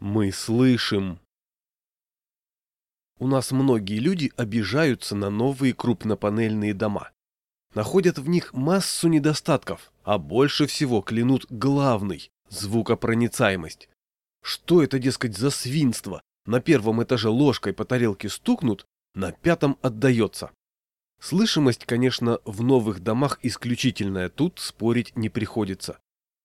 Мы слышим. У нас многие люди обижаются на новые крупнопанельные дома. Находят в них массу недостатков, а больше всего клянут главный – звукопроницаемость. Что это, дескать, за свинство? На первом этаже ложкой по тарелке стукнут, на пятом отдается. Слышимость, конечно, в новых домах исключительная, тут спорить не приходится.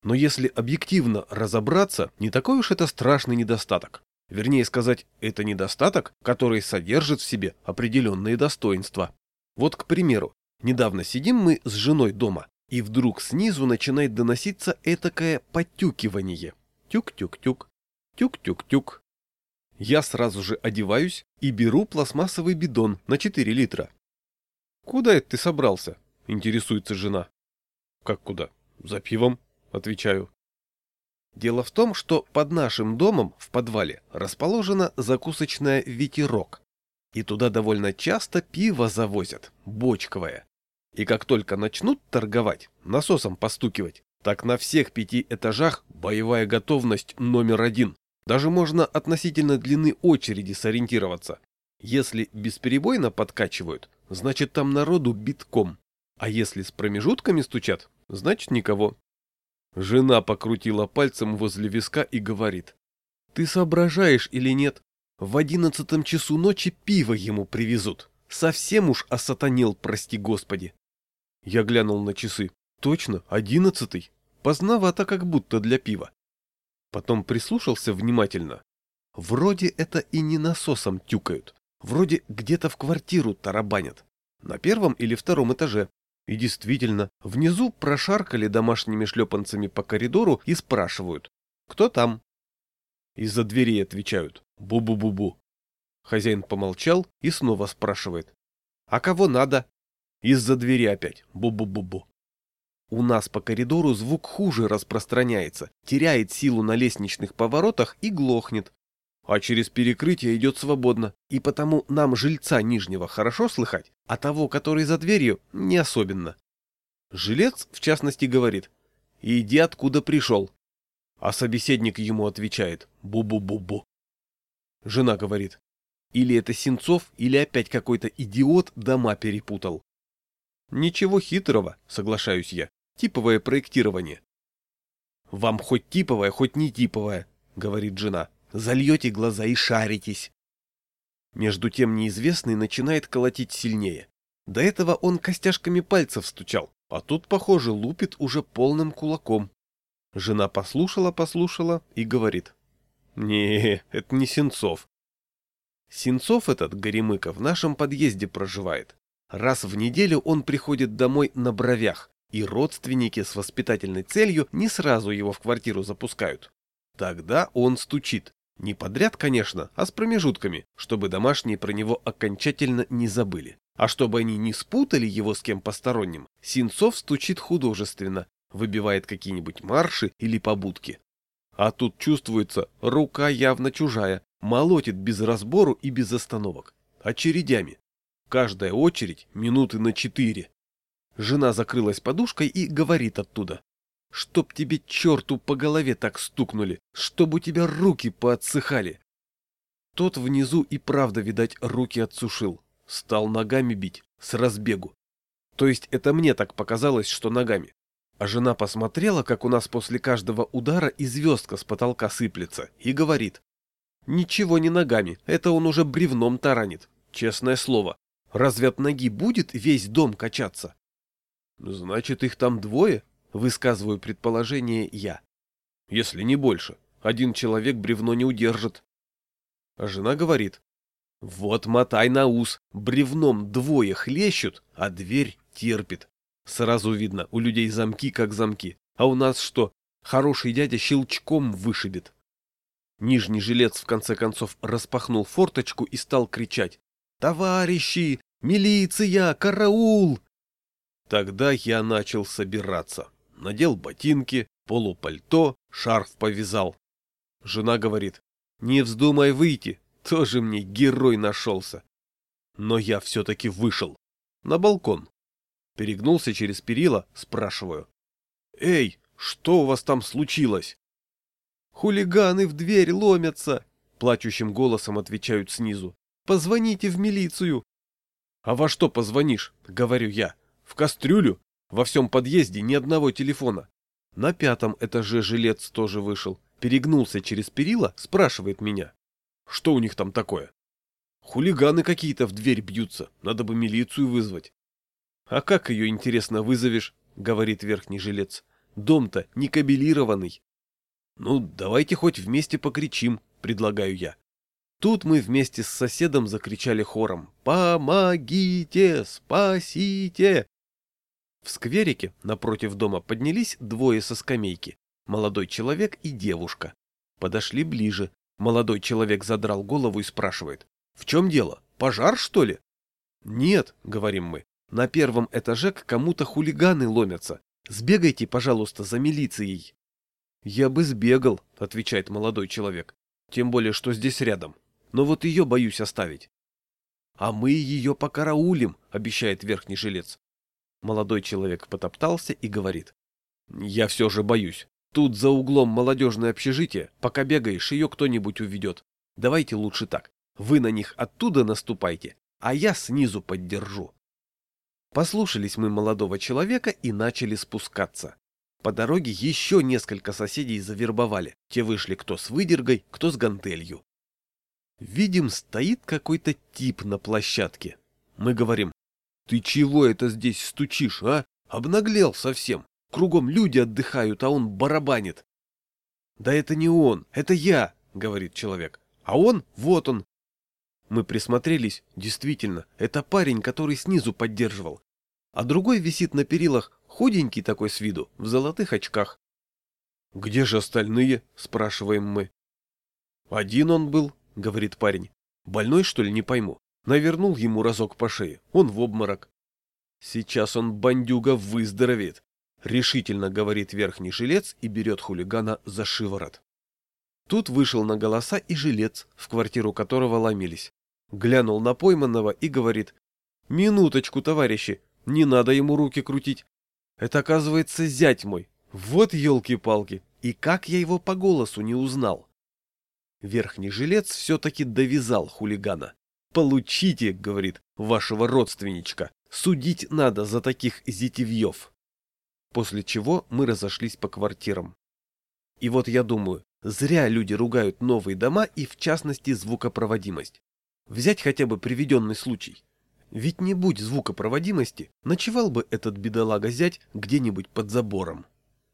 Но если объективно разобраться, не такой уж это страшный недостаток. Вернее сказать, это недостаток, который содержит в себе определенные достоинства. Вот, к примеру, недавно сидим мы с женой дома, и вдруг снизу начинает доноситься этакое потюкивание. Тюк-тюк-тюк, тюк-тюк-тюк. Я сразу же одеваюсь и беру пластмассовый бидон на 4 литра. «Куда это ты собрался?» – интересуется жена. «Как куда? За пивом?» Отвечаю. Дело в том, что под нашим домом в подвале расположена закусочная «Ветерок». И туда довольно часто пиво завозят, бочковое. И как только начнут торговать, насосом постукивать, так на всех пяти этажах боевая готовность номер один. Даже можно относительно длины очереди сориентироваться. Если бесперебойно подкачивают, значит там народу битком. А если с промежутками стучат, значит никого. Жена покрутила пальцем возле виска и говорит. «Ты соображаешь или нет? В одиннадцатом часу ночи пиво ему привезут. Совсем уж осатанел, прости господи». Я глянул на часы. «Точно, одиннадцатый. Поздновато как будто для пива». Потом прислушался внимательно. Вроде это и не насосом тюкают. Вроде где-то в квартиру тарабанят. На первом или втором этаже. И действительно, внизу прошаркали домашними шлепанцами по коридору и спрашивают «Кто там?». Из-за дверей отвечают «Бу-бу-бу-бу». Хозяин помолчал и снова спрашивает «А кого надо?». Из-за двери опять «Бу-бу-бу-бу». У нас по коридору звук хуже распространяется, теряет силу на лестничных поворотах и глохнет. А через перекрытие идет свободно, и потому нам жильца нижнего хорошо слыхать, а того, который за дверью, не особенно. Жилец, в частности, говорит «Иди откуда пришел». А собеседник ему отвечает «Бу-бу-бу-бу». Жена говорит «Или это Сенцов, или опять какой-то идиот дома перепутал». Ничего хитрого, соглашаюсь я, типовое проектирование. Вам хоть типовое, хоть не типовое, говорит жена, зальете глаза и шаритесь. Между тем неизвестный начинает колотить сильнее. До этого он костяшками пальцев стучал, а тут, похоже, лупит уже полным кулаком. Жена послушала-послушала и говорит. «Не, это не Сенцов». Сенцов этот, Горемыка, в нашем подъезде проживает. Раз в неделю он приходит домой на бровях, и родственники с воспитательной целью не сразу его в квартиру запускают. Тогда он стучит. Не подряд, конечно, а с промежутками, чтобы домашние про него окончательно не забыли. А чтобы они не спутали его с кем посторонним, Синцов стучит художественно, выбивает какие-нибудь марши или побудки. А тут чувствуется, рука явно чужая, молотит без разбору и без остановок. Очередями. Каждая очередь минуты на четыре. Жена закрылась подушкой и говорит оттуда. Чтоб тебе черту по голове так стукнули, чтоб у тебя руки поотсыхали. Тот внизу и правда, видать, руки отсушил. Стал ногами бить, с разбегу. То есть это мне так показалось, что ногами. А жена посмотрела, как у нас после каждого удара и звездка с потолка сыплется, и говорит. Ничего не ногами, это он уже бревном таранит. Честное слово. Разве от ноги будет весь дом качаться? Значит, их там двое? Высказываю предположение я. Если не больше, один человек бревно не удержит. А жена говорит. Вот мотай на ус, бревном двое хлещут, а дверь терпит. Сразу видно, у людей замки как замки. А у нас что, хороший дядя щелчком вышибет. Нижний жилец в конце концов распахнул форточку и стал кричать. «Товарищи! Милиция! Караул!» Тогда я начал собираться надел ботинки, полупальто, шарф повязал. Жена говорит, не вздумай выйти, тоже мне герой нашелся. Но я все-таки вышел. На балкон. Перегнулся через перила, спрашиваю. «Эй, что у вас там случилось?» Хулиганы в дверь ломятся!» Плачущим голосом отвечают снизу. «Позвоните в милицию!» «А во что позвонишь?» — говорю я. «В кастрюлю? Во всем подъезде ни одного телефона». На пятом этаже жилец тоже вышел. Перегнулся через перила, спрашивает меня. «Что у них там такое?» «Хулиганы какие-то в дверь бьются, надо бы милицию вызвать». «А как ее, интересно, вызовешь?» — говорит верхний жилец. «Дом-то не кабелированный». «Ну, давайте хоть вместе покричим», — предлагаю я. Тут мы вместе с соседом закричали хором «Помогите! Спасите!». В скверике напротив дома поднялись двое со скамейки, молодой человек и девушка. Подошли ближе. Молодой человек задрал голову и спрашивает «В чем дело? Пожар, что ли?» «Нет», — говорим мы, — «на первом этаже к кому-то хулиганы ломятся. Сбегайте, пожалуйста, за милицией». «Я бы сбегал», — отвечает молодой человек. «Тем более, что здесь рядом. Но вот ее боюсь оставить». «А мы ее покараулим», — обещает верхний жилец. Молодой человек потоптался и говорит. «Я все же боюсь. Тут за углом молодежное общежитие. Пока бегаешь, ее кто-нибудь уведет. Давайте лучше так. Вы на них оттуда наступайте, а я снизу поддержу». Послушались мы молодого человека и начали спускаться. По дороге еще несколько соседей завербовали. Те вышли кто с выдергой, кто с гантелью. Видим, стоит какой-то тип на площадке. Мы говорим, ты чего это здесь стучишь, а? Обнаглел совсем. Кругом люди отдыхают, а он барабанит. Да это не он, это я, говорит человек. А он, вот он. Мы присмотрелись, действительно, это парень, который снизу поддерживал. А другой висит на перилах, Худенький такой с виду, в золотых очках. «Где же остальные?» — спрашиваем мы. «Один он был», — говорит парень. «Больной, что ли, не пойму. Навернул ему разок по шее, он в обморок». «Сейчас он, бандюга, выздоровеет», — решительно говорит верхний жилец и берет хулигана за шиворот. Тут вышел на голоса и жилец, в квартиру которого ломились. Глянул на пойманного и говорит, «Минуточку, товарищи, не надо ему руки крутить, это, оказывается, зять мой. Вот елки-палки. И как я его по голосу не узнал? Верхний жилец все-таки довязал хулигана. «Получите, — говорит, — вашего родственничка. Судить надо за таких зятевьев». После чего мы разошлись по квартирам. И вот я думаю, зря люди ругают новые дома и, в частности, звукопроводимость. Взять хотя бы приведенный случай. Ведь не будь звукопроводимости, ночевал бы этот бедолага-зять где-нибудь под забором.